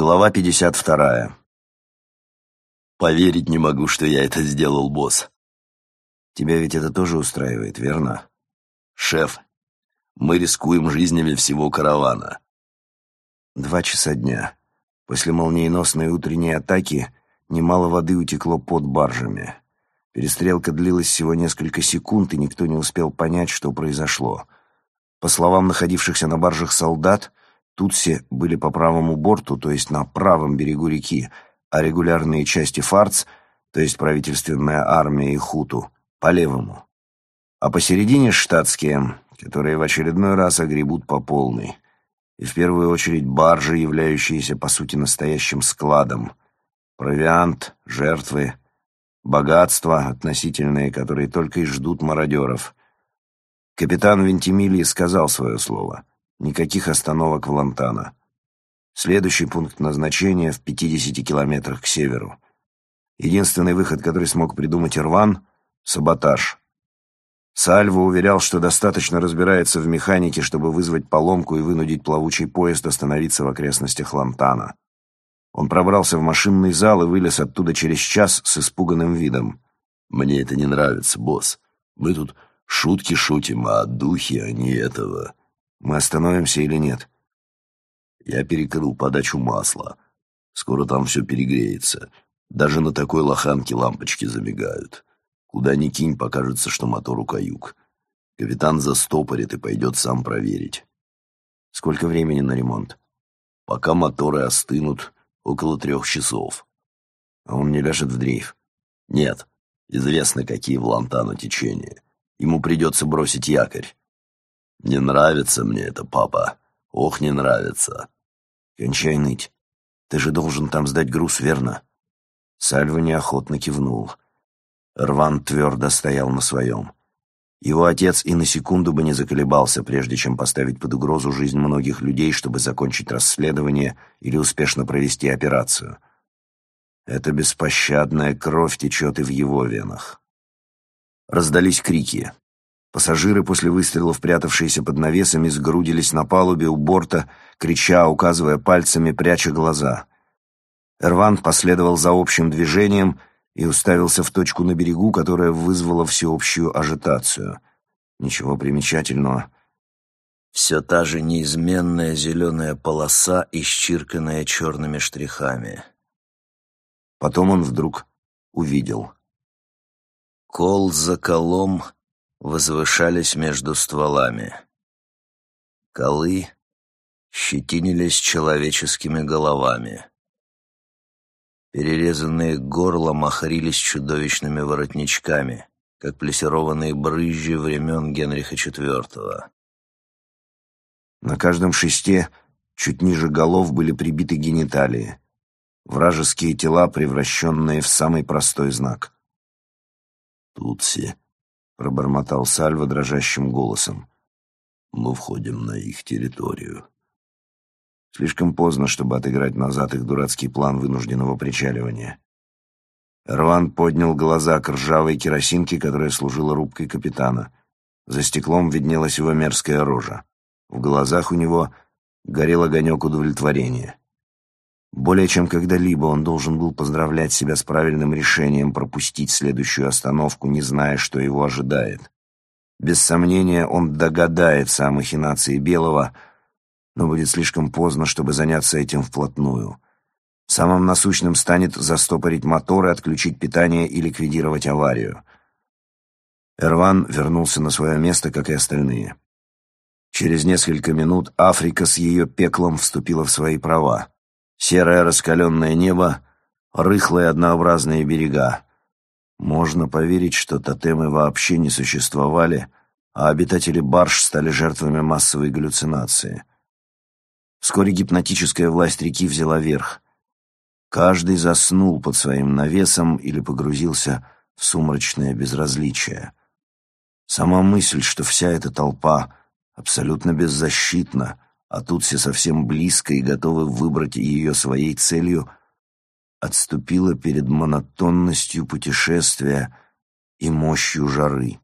Глава 52. Поверить не могу, что я это сделал, босс. Тебя ведь это тоже устраивает, верно? Шеф, мы рискуем жизнями всего каравана. Два часа дня. После молниеносной утренней атаки немало воды утекло под баржами. Перестрелка длилась всего несколько секунд, и никто не успел понять, что произошло. По словам находившихся на баржах солдат, Тутси были по правому борту, то есть на правом берегу реки, а регулярные части Фарц, то есть правительственная армия и Хуту, по левому. А посередине штатские, которые в очередной раз огребут по полной. И в первую очередь баржи, являющиеся по сути настоящим складом. Провиант, жертвы, богатства, относительные, которые только и ждут мародеров. Капитан Вентимилий сказал свое слово — Никаких остановок в Лантана. Следующий пункт назначения в 50 километрах к северу. Единственный выход, который смог придумать Ирван — саботаж. Сальво уверял, что достаточно разбирается в механике, чтобы вызвать поломку и вынудить плавучий поезд остановиться в окрестностях Лантана. Он пробрался в машинный зал и вылез оттуда через час с испуганным видом. «Мне это не нравится, босс. Мы тут шутки шутим, а духи они этого...» Мы остановимся или нет? Я перекрыл подачу масла. Скоро там все перегреется. Даже на такой лоханке лампочки забегают. Куда ни кинь, покажется, что мотору каюк. Капитан застопорит и пойдет сам проверить. Сколько времени на ремонт? Пока моторы остынут, около трех часов. А он не ляжет в дрейф? Нет. Известно, какие в Лантану течения. Ему придется бросить якорь. «Не нравится мне это, папа. Ох, не нравится». «Кончай ныть. Ты же должен там сдать груз, верно?» Сальва неохотно кивнул. Рван твердо стоял на своем. Его отец и на секунду бы не заколебался, прежде чем поставить под угрозу жизнь многих людей, чтобы закончить расследование или успешно провести операцию. Эта беспощадная кровь течет и в его венах. Раздались крики. Пассажиры после выстрелов, прятавшиеся под навесами, сгрудились на палубе у борта, крича, указывая пальцами, пряча глаза. Эрван последовал за общим движением и уставился в точку на берегу, которая вызвала всеобщую ажитацию. Ничего примечательного. Все та же неизменная зеленая полоса, исчирканная черными штрихами. Потом он вдруг увидел. Кол за колом возвышались между стволами. Колы щетинились человеческими головами. Перерезанные горла махрились чудовищными воротничками, как плессированные брызжи времен Генриха IV. На каждом шесте, чуть ниже голов, были прибиты гениталии. Вражеские тела, превращенные в самый простой знак. «Тутси», пробормотал Сальва дрожащим голосом. «Мы входим на их территорию». Слишком поздно, чтобы отыграть назад их дурацкий план вынужденного причаливания. Рван поднял глаза к ржавой керосинке, которая служила рубкой капитана. За стеклом виднелась его мерзкая рожа. В глазах у него горел огонек удовлетворения. Более чем когда-либо он должен был поздравлять себя с правильным решением пропустить следующую остановку, не зная, что его ожидает. Без сомнения, он догадается о махинации Белого, но будет слишком поздно, чтобы заняться этим вплотную. Самым насущным станет застопорить моторы, отключить питание и ликвидировать аварию. Эрван вернулся на свое место, как и остальные. Через несколько минут Африка с ее пеклом вступила в свои права. Серое раскаленное небо, рыхлые однообразные берега. Можно поверить, что тотемы вообще не существовали, а обитатели барж стали жертвами массовой галлюцинации. Вскоре гипнотическая власть реки взяла верх. Каждый заснул под своим навесом или погрузился в сумрачное безразличие. Сама мысль, что вся эта толпа абсолютно беззащитна — а тут все совсем близко и готовы выбрать ее своей целью, отступила перед монотонностью путешествия и мощью жары.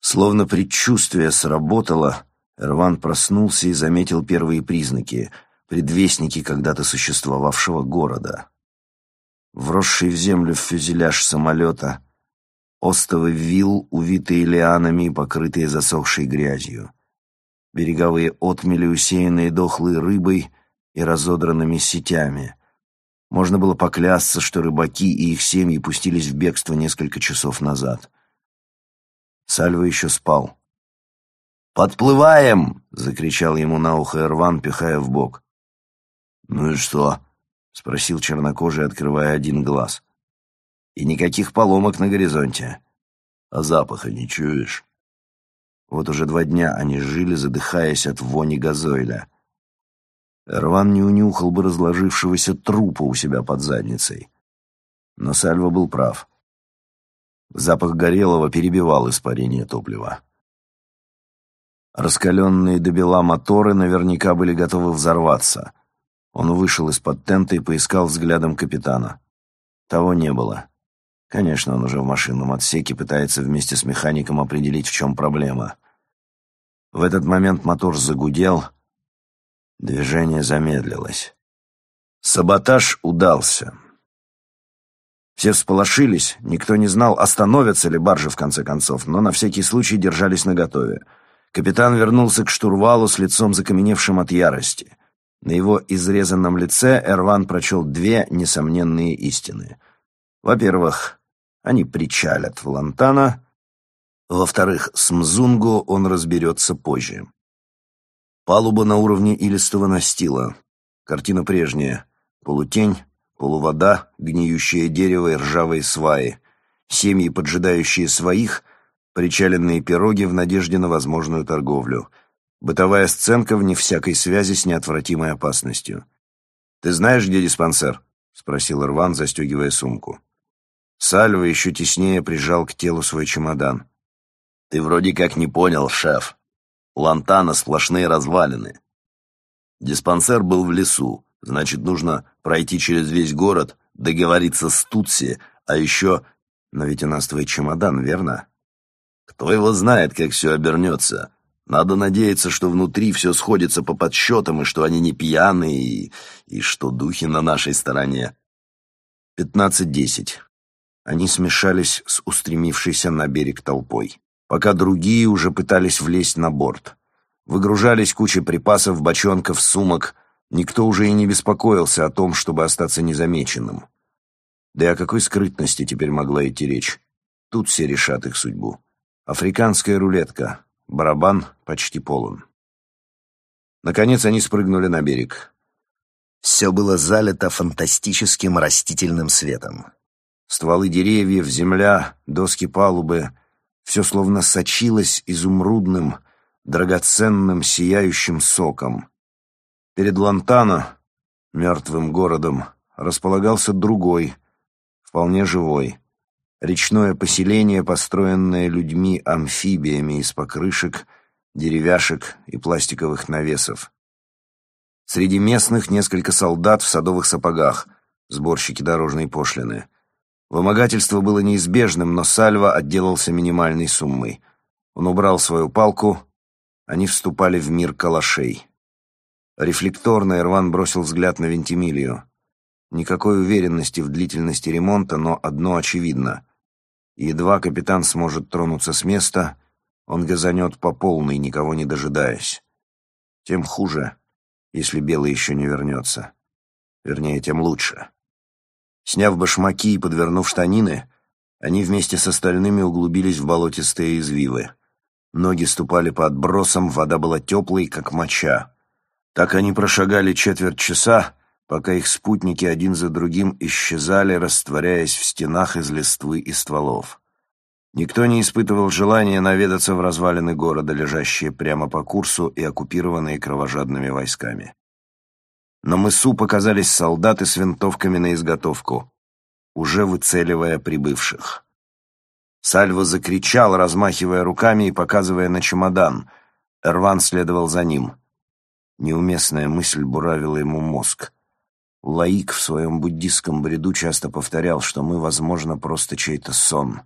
Словно предчувствие сработало, Эрван проснулся и заметил первые признаки. предвестники когда-то существовавшего города. Вросший в землю фюзеляж самолета, остовы вилл, увитые лианами и покрытые засохшей грязью, береговые отмели, усеянные дохлой рыбой и разодранными сетями. Можно было поклясться, что рыбаки и их семьи пустились в бегство несколько часов назад. Сальва еще спал. «Подплываем!» — закричал ему на ухо Эрван, пихая в бок. «Ну и что?» — спросил чернокожий, открывая один глаз. «И никаких поломок на горизонте. А запаха не чуешь?» Вот уже два дня они жили, задыхаясь от вони газоиля. Эрван не унюхал бы разложившегося трупа у себя под задницей. Но Сальва был прав. Запах горелого перебивал испарение топлива. Раскаленные до бела моторы наверняка были готовы взорваться. Он вышел из-под тента и поискал взглядом капитана. Того не было. Конечно, он уже в машинном отсеке пытается вместе с механиком определить, в чем проблема. В этот момент мотор загудел, движение замедлилось. Саботаж удался. Все всполошились, никто не знал, остановятся ли баржи в конце концов, но на всякий случай держались наготове. Капитан вернулся к штурвалу с лицом закаменевшим от ярости. На его изрезанном лице Эрван прочел две несомненные истины. Во-первых, они причалят в Лантана. Во-вторых, с Мзунгу он разберется позже. Палуба на уровне илистого настила. Картина прежняя. Полутень, полувода, гниющее дерево и ржавые сваи. Семьи, поджидающие своих, причаленные пироги в надежде на возможную торговлю. Бытовая сценка вне всякой связи с неотвратимой опасностью. «Ты знаешь, где диспансер?» — спросил Ирван, застегивая сумку. Сальва еще теснее прижал к телу свой чемодан. «Ты вроде как не понял, шеф. Лантана сплошные развалины. Диспансер был в лесу, значит, нужно пройти через весь город, договориться с Тутси, а еще... Но ведь у нас твой чемодан, верно? Кто его знает, как все обернется. Надо надеяться, что внутри все сходится по подсчетам, и что они не пьяные, и, и что духи на нашей стороне. Пятнадцать десять. Они смешались с устремившейся на берег толпой, пока другие уже пытались влезть на борт. Выгружались куча припасов, бочонков, сумок. Никто уже и не беспокоился о том, чтобы остаться незамеченным. Да и о какой скрытности теперь могла идти речь? Тут все решат их судьбу. Африканская рулетка. Барабан почти полон. Наконец они спрыгнули на берег. Все было залито фантастическим растительным светом. Стволы деревьев, земля, доски палубы — все словно сочилось изумрудным, драгоценным, сияющим соком. Перед Лантано, мертвым городом, располагался другой, вполне живой. Речное поселение, построенное людьми-амфибиями из покрышек, деревяшек и пластиковых навесов. Среди местных несколько солдат в садовых сапогах, сборщики дорожной пошлины — Вымогательство было неизбежным, но Сальва отделался минимальной суммой. Он убрал свою палку, они вступали в мир калашей. Рефлекторно Ирван бросил взгляд на Вентимилию. Никакой уверенности в длительности ремонта, но одно очевидно. Едва капитан сможет тронуться с места, он газанет по полной, никого не дожидаясь. Тем хуже, если Белый еще не вернется. Вернее, тем лучше. Сняв башмаки и подвернув штанины, они вместе с остальными углубились в болотистые извивы. Ноги ступали по отбросам, вода была теплой, как моча. Так они прошагали четверть часа, пока их спутники один за другим исчезали, растворяясь в стенах из листвы и стволов. Никто не испытывал желания наведаться в развалины города, лежащие прямо по курсу и оккупированные кровожадными войсками. На мысу показались солдаты с винтовками на изготовку, уже выцеливая прибывших. Сальва закричал, размахивая руками и показывая на чемодан. Эрван следовал за ним. Неуместная мысль буравила ему мозг. Лаик в своем буддистском бреду часто повторял, что мы, возможно, просто чей-то сон.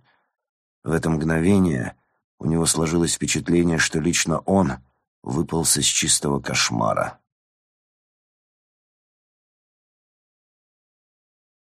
В это мгновение у него сложилось впечатление, что лично он выпался с чистого кошмара.